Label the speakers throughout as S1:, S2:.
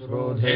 S1: श्रुधे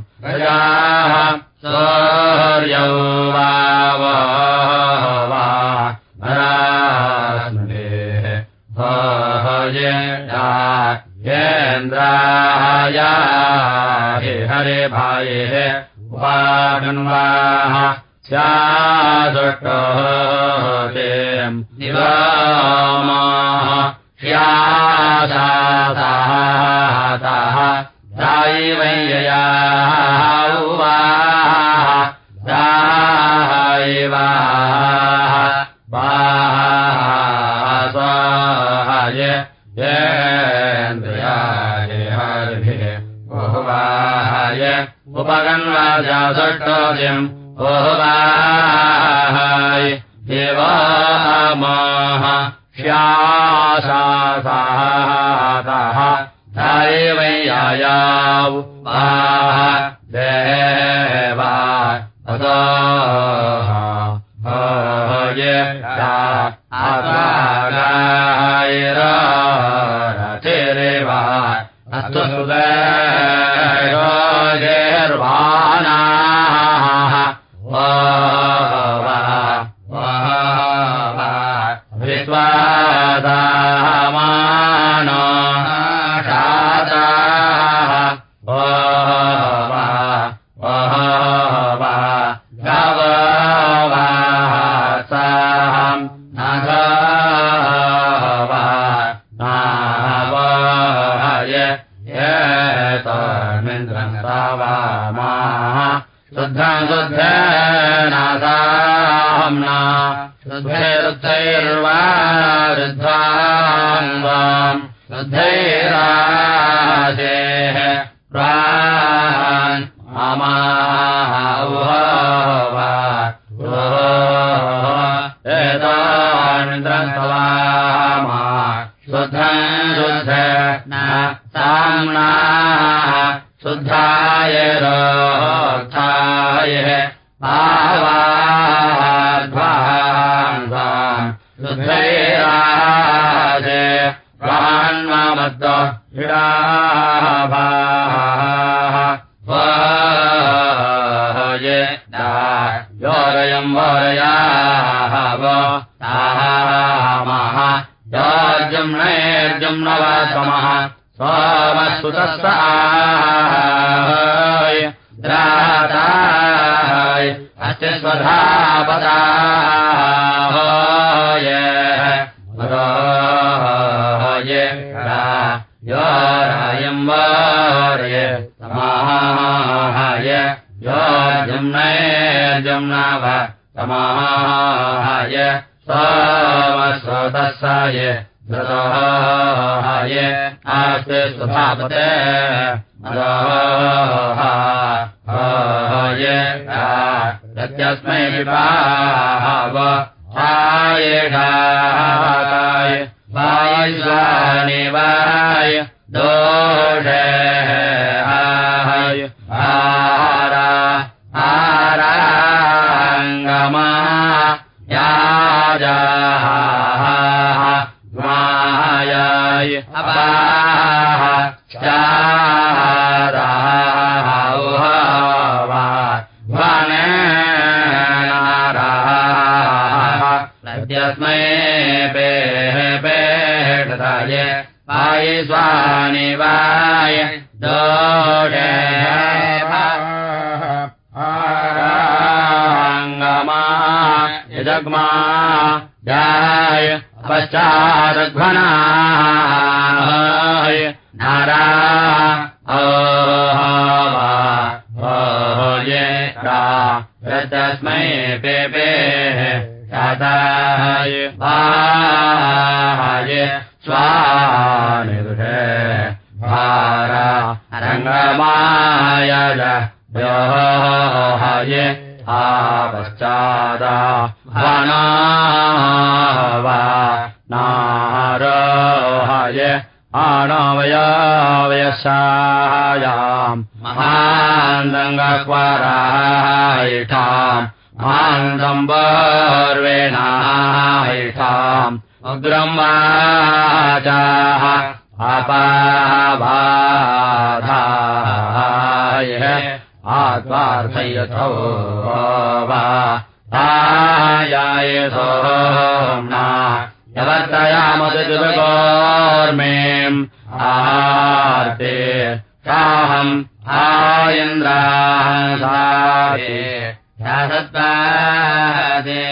S1: प्रजाः सौर्यौ येन्द्राय हे हरे भाये उपागन्वाः स्यादुष्टोम् दिवामाः श्यासाताः दायिवैयया उवाः दायिवाः स्वाहाय येन्द्रियाय हरिभिः बहुवाहाय उपगन्वाजा षष्टोदिम् बहुवाहाय देवामाः श्यासासातः दैवैयायाौ वाह देवा रथिरेवा अस्तु सुदेर्वाणाः योर्जम् नैर्जम् नवतमः सोमसुतस्ताय द्राताय अस्य स्वधापदाय ये योरायम् वार्य। समाहाय। योर्जम् नैर्जम् नव। समाहाय। सोमस्रोतस्साय आस्ते स्वधापते अरोहाय प्रत्यस्मै विभाव आयेषाय वायुवानि वाय आय आरा याजाः माया अपाः चाराः। नद्यस्मै पेः पेटताय वाय स्वानि वाय। यजग्मा। जाय पश्चादघ्वनाय नारा ये तस्मै पेपेः शाताय भाय स्वानिदुषे भारा रङ्गमाय वना वा नारोहय आणवयावयसायाम् महान्दङ्गक्वरायिठाम् मान्दम्बर्वेणायिठाम् उग्रम् वाचाः अपाबाधाय आत्मार्थयथो वा। आयाय सोम्ना साहम् आयन्द्राः साये ह्यसत्पादे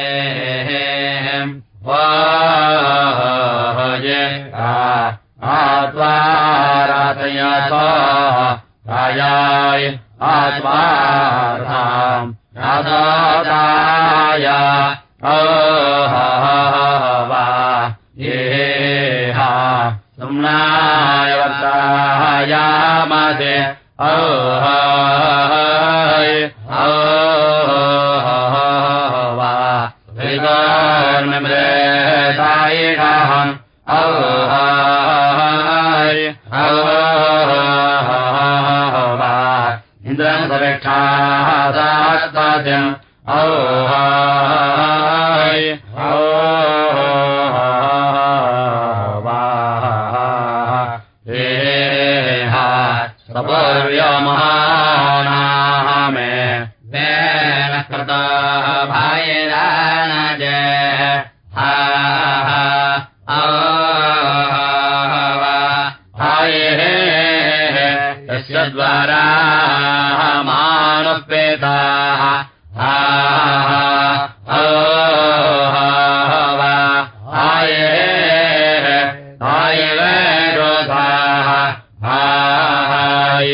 S1: वाये आत्वारातयसो रायाय आत्मार्थाम् हाय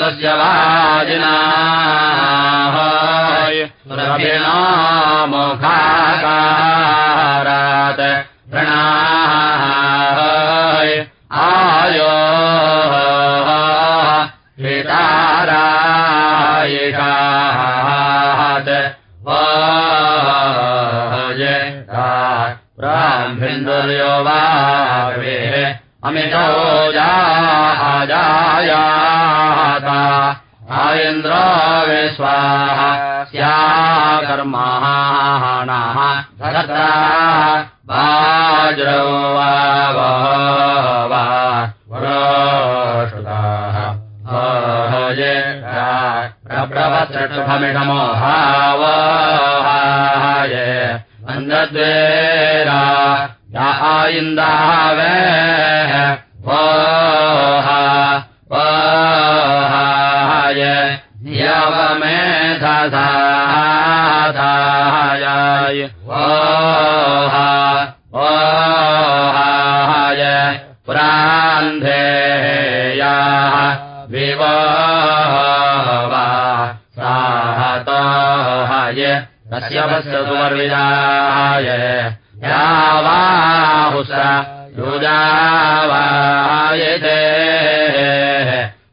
S1: यष्णारस्वस्य वाजिनाहाय विवावा साहताय तस्य वस्यसुवर्विदाय यावाहुस युजावायते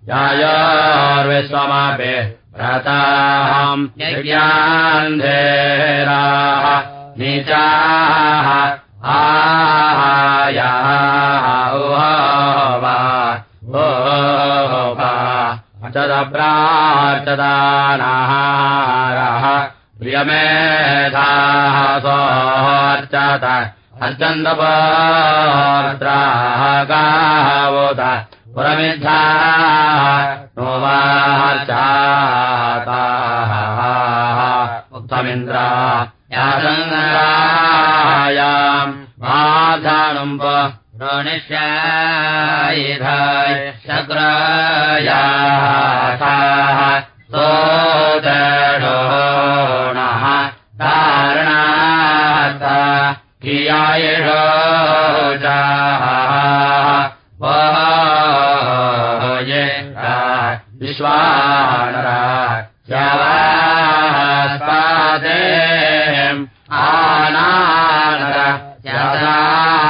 S1: यायोर्विश्वमापि व्रताम् यज्ञान्धेराः नीचाः आयाः चदप्रार्चदानाहारः प्रियमेधाः सोऽर्चत अर्चन्दपात्राः गावोद पुरमिद्धाः नो वार्चाताः उक्तमिन्द्रा यासङ्गायाम् माधानुम्ब ऋणिष्यायिधाय शग्रायाथाः सोदडोणः कारणाता कियायिषोजाः विश्वानरा शवास्पादे आनानर यदावासाः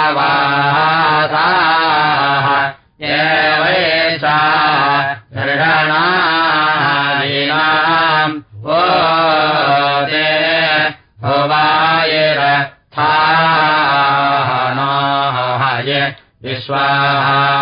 S1: विश्वाः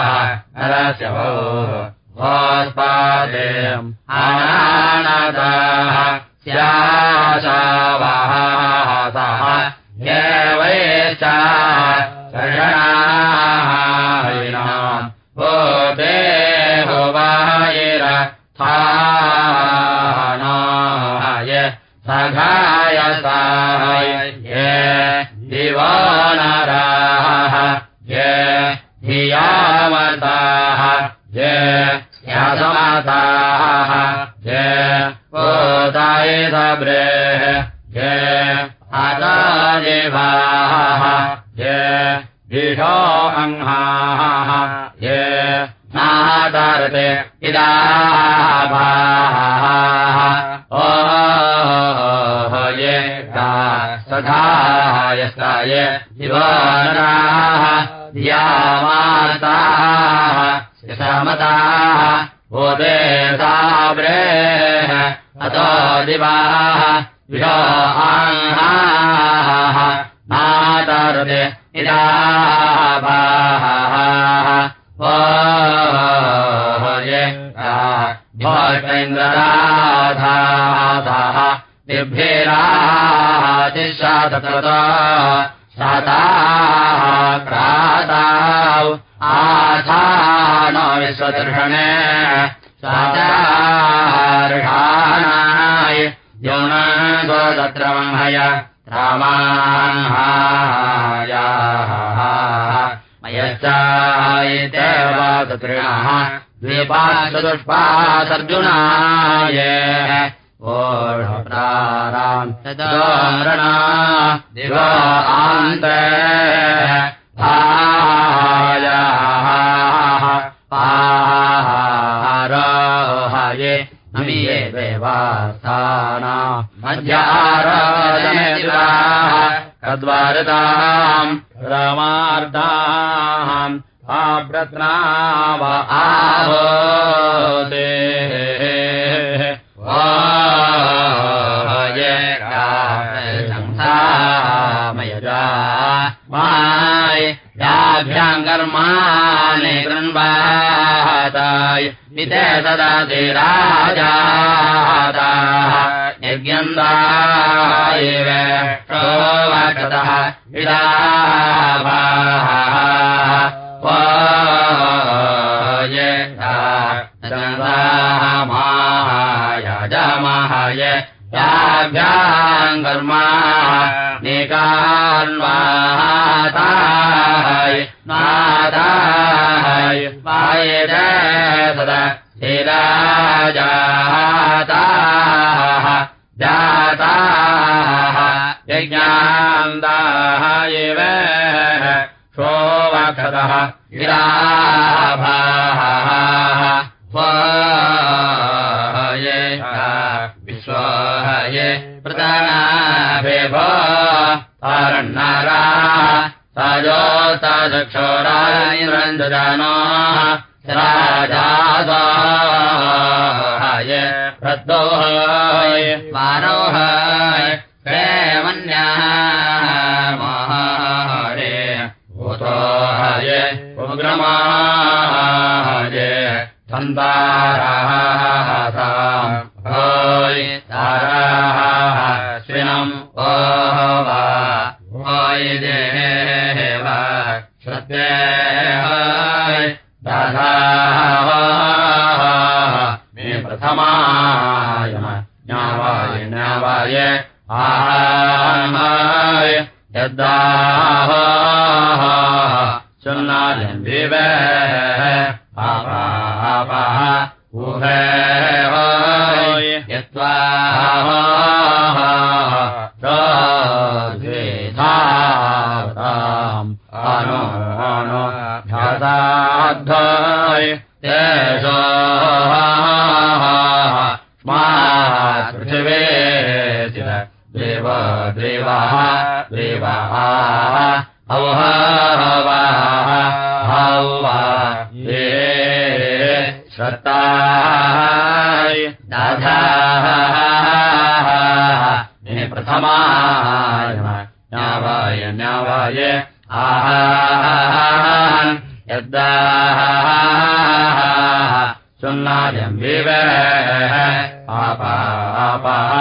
S1: धियामाताः यशमताः ओदे साब्रेः अतो दिवाः ओ ये भोष्पेन्द्रराधाः दिभ्येरातिशातकृता शाताः क्राताौ आधान विश्वदर्शने शातार्षाणाय यौनसोदत्र मह्य रामाहायाः मयश्चायितेवातृणः द्वीपाशदुष्पासर्जुनाय ओषप्राराम् तदोरणा दिवा आन्ते भायाः पाहारोहये नमिये देवास्थाना मध्याराधनेतिराः कद्वारताम् रमार्ताम् आव्रत्नाव आहोते कर्माणि कृण्वाः दाय निते सदाति राजादाः यज्ञन्दायैव शोवकतः इदाभाय याभ्याम् कर्मा निकान्वाताय वायेत सदा हिराजाताः जाताः यज्ञान्दाः एव सोवक्षतः गिराभाः स्वाये विश्वाये प्रदानाभेभ तारण्णारा। साजोतादक्षोरायरञ्जजानाः राजादाय प्रद्दोहाय मानोहाय प्रेमन्याः यद्दाः सुन्नायम् विव आपाः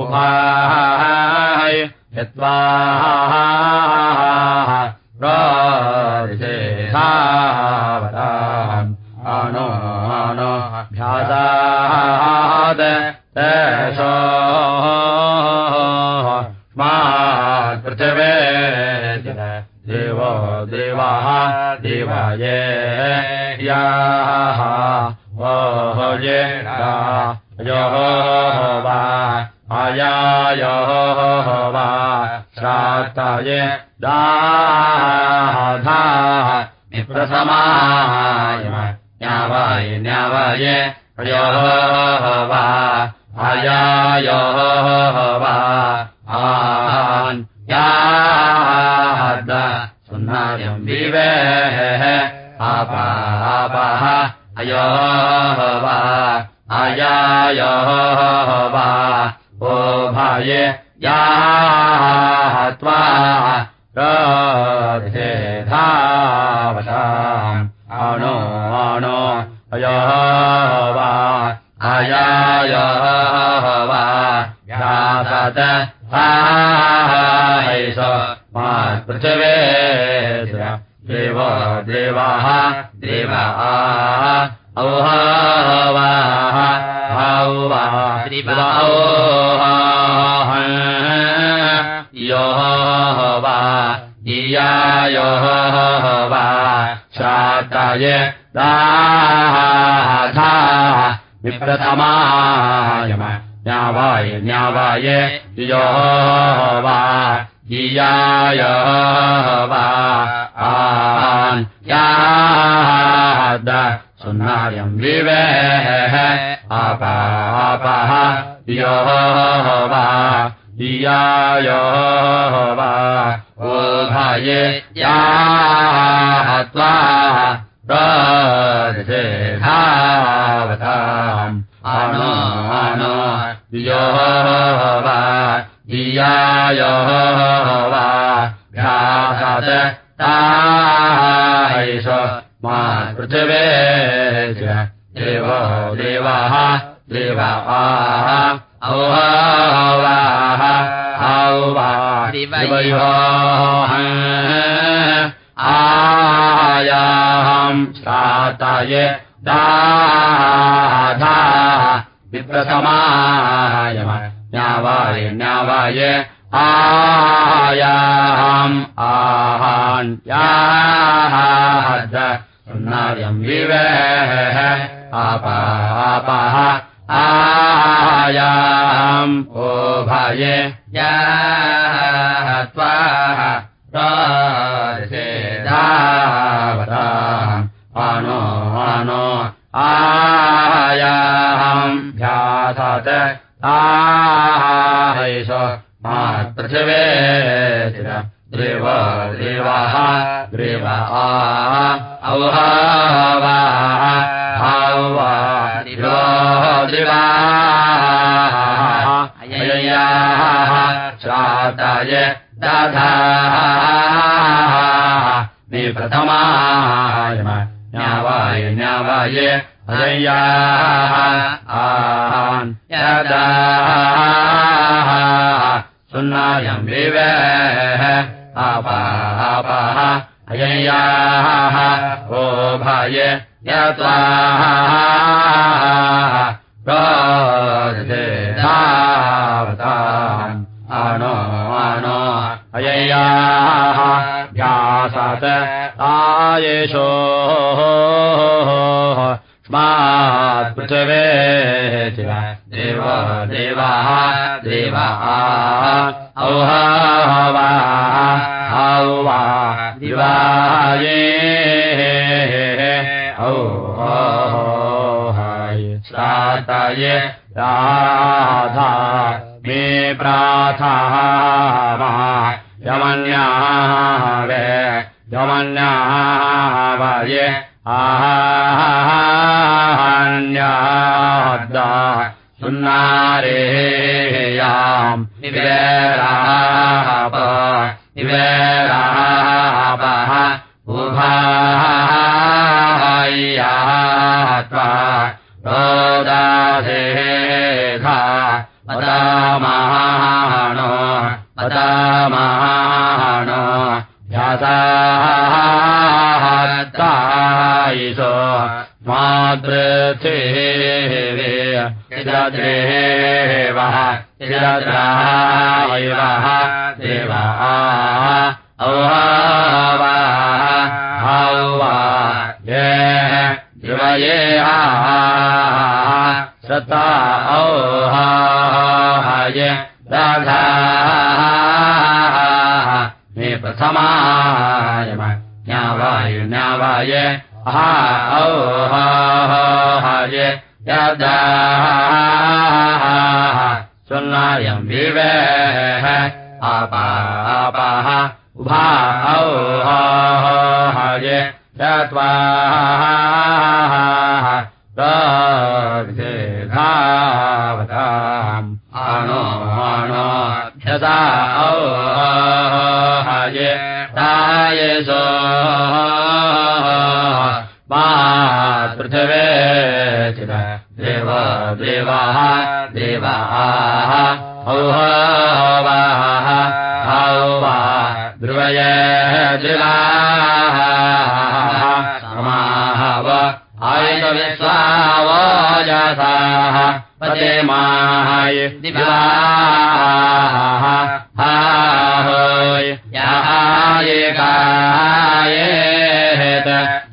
S1: उभाय यत्त्वाः रोषेधावताम् अनो अनो भ्यासाद तेषो देवाये याः ओह ये योः वा आयायोः वा श्रात्ताये दाधाः निप्रथमाय न्यावाय न्यावाय आयायोः वा व्यासत आयस मात्पृथिवे देव देवाः देवाः हौवाः त्रिवाह योः वा इयायोः वा श्राताय दाधा विप्रथमाय न्यावाय न्यावाय योः वा इयायोः वा आन् याद सुन्नायम् विवे आपापः योः वा वा ओभाये याः त्वा अणो अणो योः वा इयायोः वा घ्यासत् तायस मा पृथिवे देव देवाः देवा औवाः औवा दिवयो आयाहम् साताय दाधा विप्रथमाय न्यावाय न्यावाय आयाहम् आहान्याहाद नार्यम् विवेः आपापः आयाहम् ओ भाये या त्वा आनो आनो आयाहम् ध्यासात् आयश पृथिवे देव देवाः देव औहावाः हवा दिवो दिवाः। अययाः श्राताय दधा प्रथमाय न्यावाय न्यावाय अययाः आन् यदा। सुन्नायम् विवेः आपाः अययाः ओ भाय यत्वा आनो आनो अययाः ध्यासात् आयेषो स्मात् पृथिवे देव देवाः देवा। औहावाः दिवाये औहाय राधा मे प्राथाः यमन्यावे यमन्यावाये आहान्याद्दा सुन्नारेयाम् निवेराप निवेरापः उभायात्वा रोदासेधा पदामानो पदामानो ध्यासायिषो मातृथिवे यद्रेवः यद्रायवः देवा औहावाः हौवा ये शिवये सता औहाय राधा मे प्रथमाय न्यावाय हा औहाय सुन्नायम् विवेः आपापाः। उभा औहाय यत्वा ह्यदा औहाय तायसो मा पृथिवे देव देवाः देवाः औहवाः हौवा ध्रुवय जिलाः पदे माय दिवाः हाहोय यायेकायेत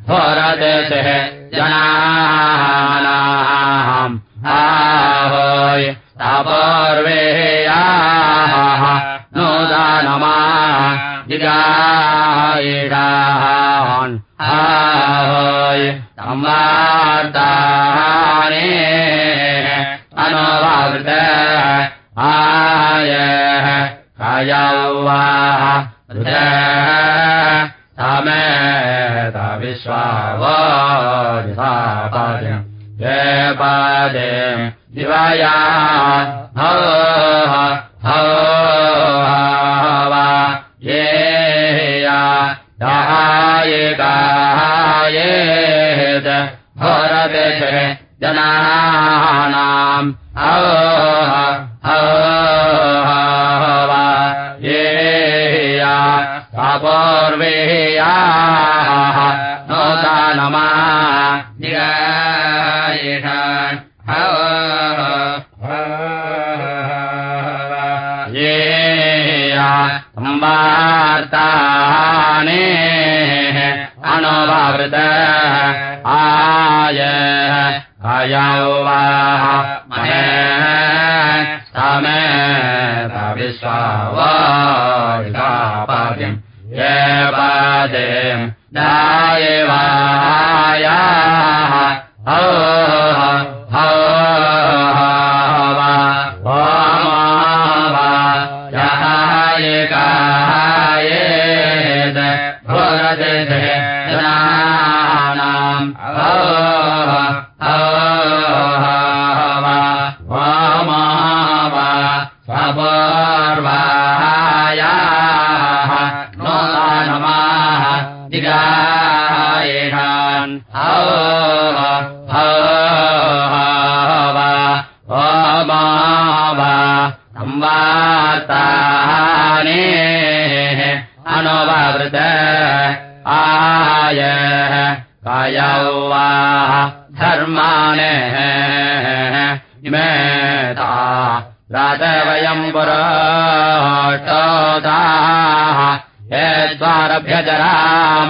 S1: होरदशः जनानाम् आहोय तापर्वेयाः नोदानमा जिगायिडान् आहोय संवार्ताने अनवावृत आय कायौवाः समेत विश्वावसापाद्यम् ये पादे दिवाया हो वा ये या जनानाम् हवा या अपर्वेया नमाय हेया माताने अणुवावृत आय अयौ वा महे समेत विश्वावादिम् ये पादिम् दायवायाः हो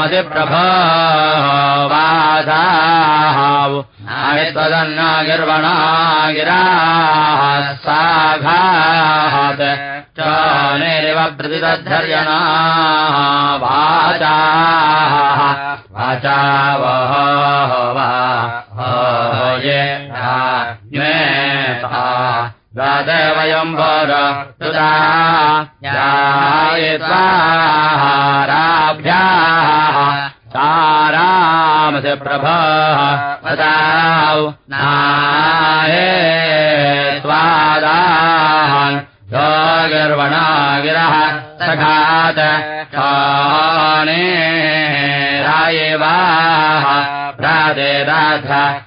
S1: द्वारभ्यजरामतिप्रभो वासाः त्वदन्ना गिर्वणा गिराः वह वा। ये रादेवयम् वर सुदा यायित्वाराभ्याः तारामसि प्रभः वदाौ नाये स्वादाः योगिर्वणा गिरः सखात क्षाने रायेवाः प्रादेदाथ यानो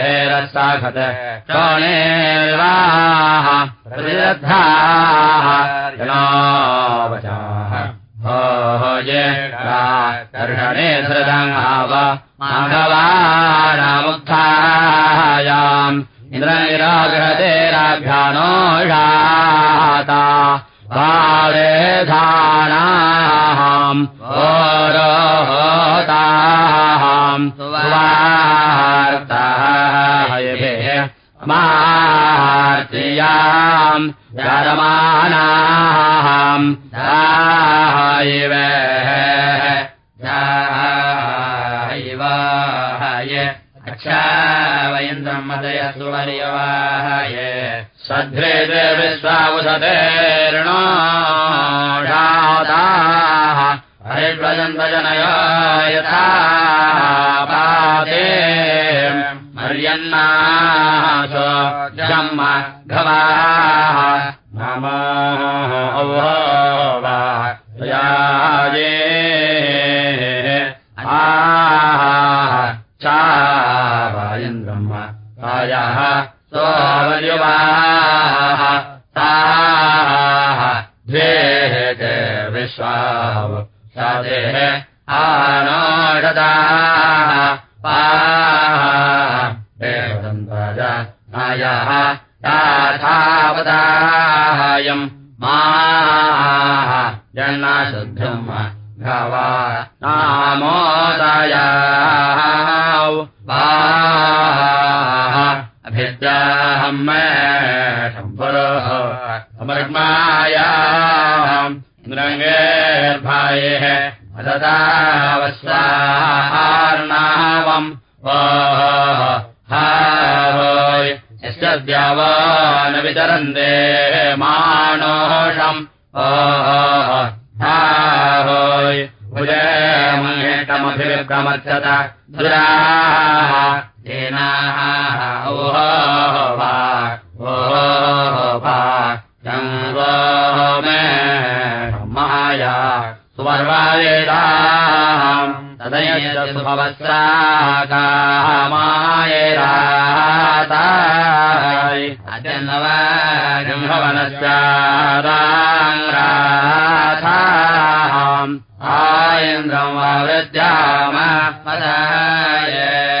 S1: प्रतिरद्धाः जनावचाः। हो ये दर्शने सृदङ्गाव माघवानामुत्थायाम्। इन्द्रनिराग्रतेराभ्यानोषाता ओरोहोताहम् सुवार्तायभिः मार्तियाम् रमानाहम् दायिव दायिवाय अक्षावयन्द्रम् मदय सुवर्यवाय सध्रे विश्वावसतेर्णोषाताः हरिद्वजन्तजनय यथा पादे जम्म घवाः। नमो वा याये। आह चावायन्द्रम् सोऽवर्युवाः ताः द्वे ते विश्वाव सादेः आनोषदाः पाः देवदन्ताज नायः याथावदायम् माः नामोदयाौ वाः अभिद्याहम् मे शम्भरोः समर्मायाम् इन्द्रङ्गेर्भायेः मददावस्वाहार्णावम् वो हारोय् यस्य द्यावान वितरन्ते माणोषम् ओ हारोय् भुजे मङ्गेटमभिविक्रमर्चत ओहो वा ओहो वा चन्द्रो मे माया सुवर्वायेदाम् तदयजसुभवत्साकामायेराताय अजन्नवाजम्भवनस्यादाङ्राथाम् आयन्द्रम् आवृत्याम पदाय स्वृः औहा भेः ताय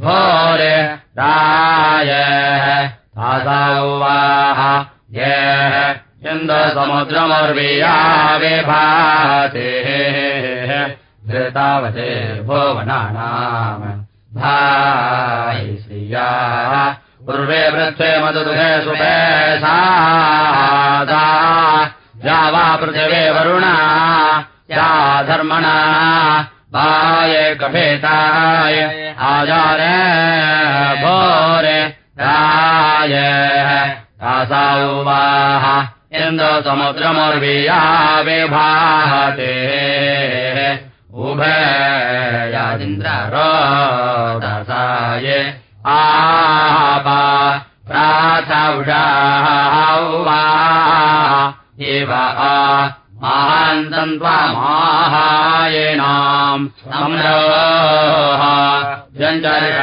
S1: भोरे राय आसावाः ये इन्द्रसमुद्रमर्वियाविभाते धृतावते भुवनानाम् भाय श्रिया। पूर्वे वृत्ते मधुदुहे सादा। या वा पृथिवे वरुणा या धर्मणा भाय कफेताय आजारे भोरे राय आसावाः इन्द्रसमुद्रमर्विया विभाते। उभयादिन्द्ररोदसाय आपा प्राथौषावा इव महान्तम् त्वामाहायिनाम् संरोह व्यञ्चर्षणावाय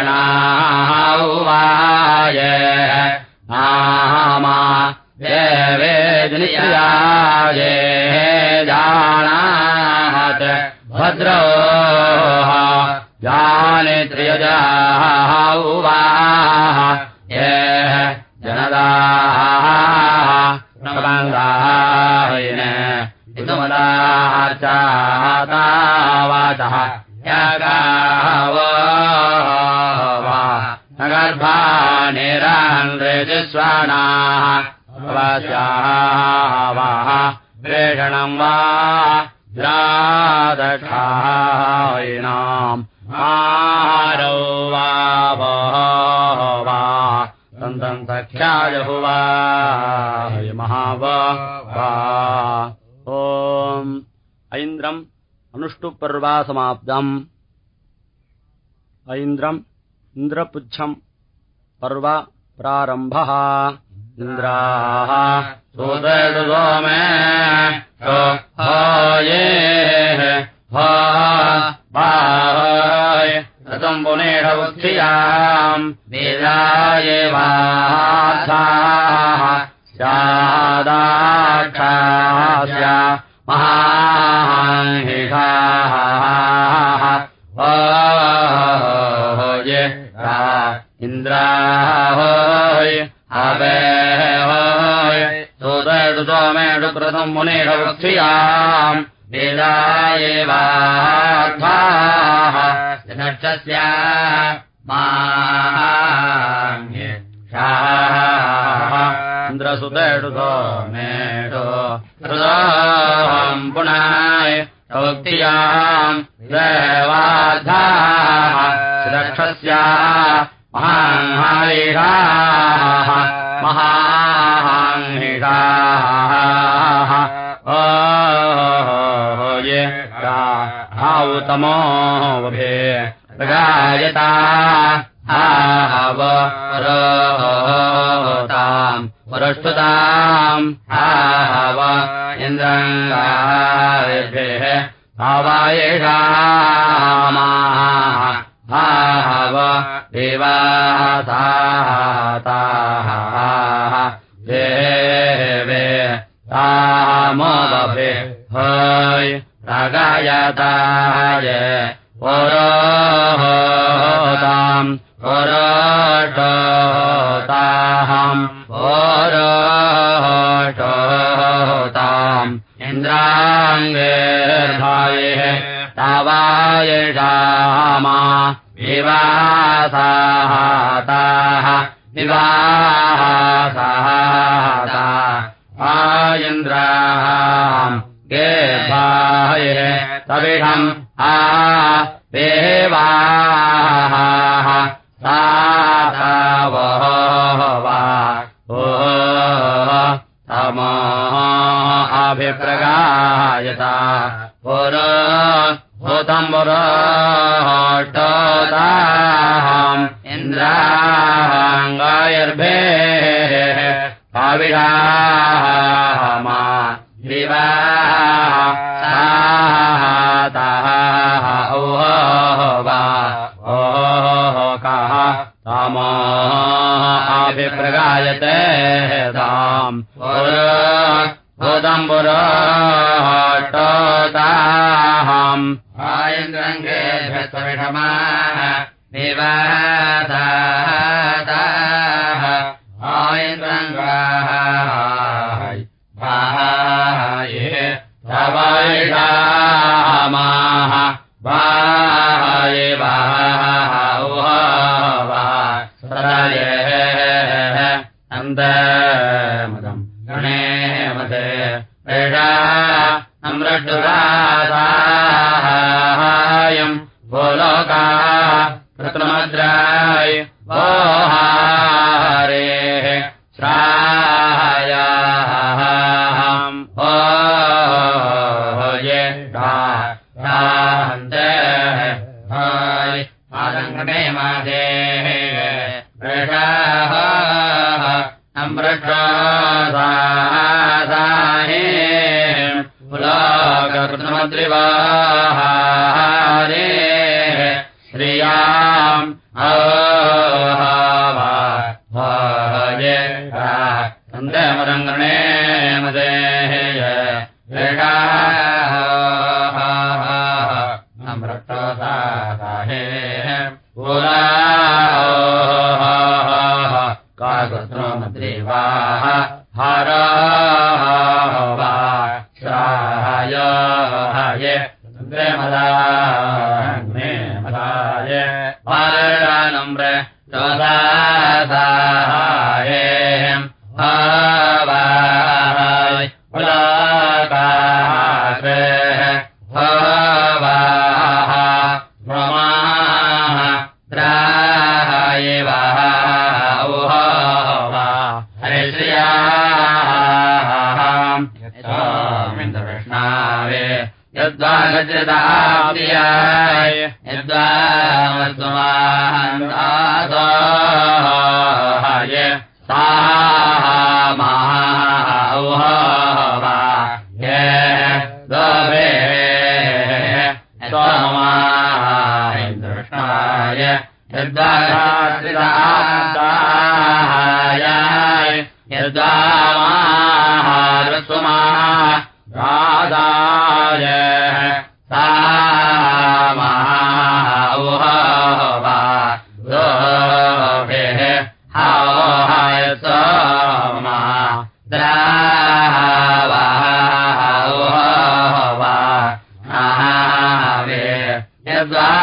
S1: नामा देवेदनियाये जानात् त्रियजाः उवाः समाप्तम्। ऐन्द्रम् इन्द्रपुच्छम् पर्व प्रारम्भः। इन्द्राः सोदृ सोमे ये भाय रतम् वासाः स्यादाक्षास्या महाहिषाः सोमेषु कृतम् मुनेष वृक्षियाम् वेदाय वार्थाः नक्षस्या इन्द्रसुतेषु सोमेषु हृदाम् पुनाय भक्त्याम् देवाधाः महाङ्हारिषाः महाङ्हिषाः ओ ये हाउतमो वभे गायता आवताम् पुरष्टुताम् आव इन्द्रङ्गाभिः आवायेषामाः आव देवाताः देवे तामोभे हय। रागायताय पुरोताम्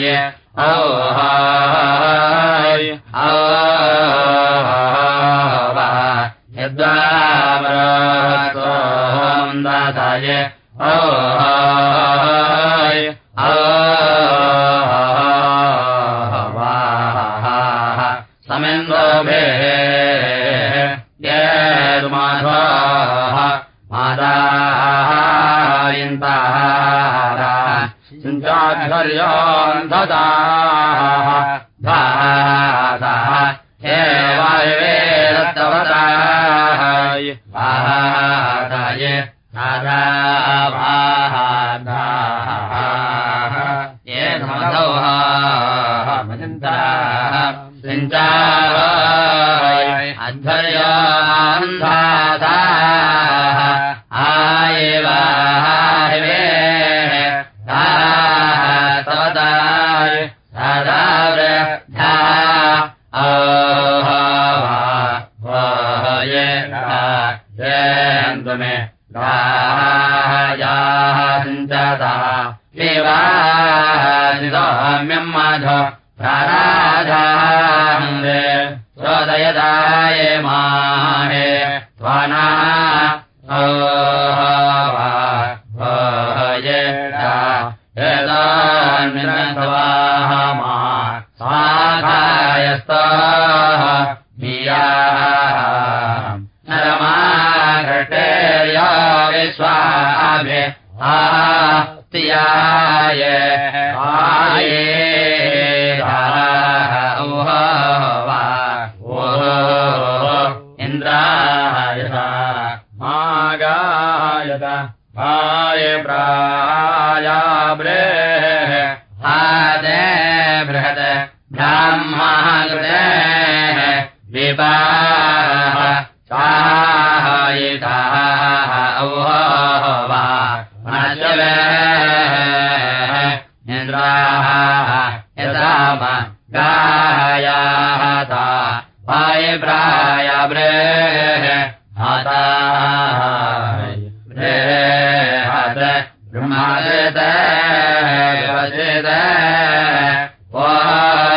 S1: औ हाय चिञ्चाध्वर्योऽन्धदाः ब्राह्मणकृते विवाह स्वाहायिताः औह वा मनश्चवे इन्द्राः यदा गायाः ता वाय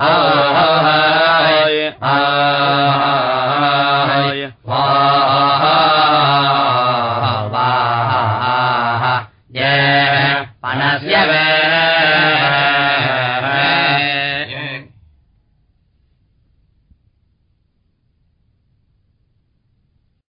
S1: हा हा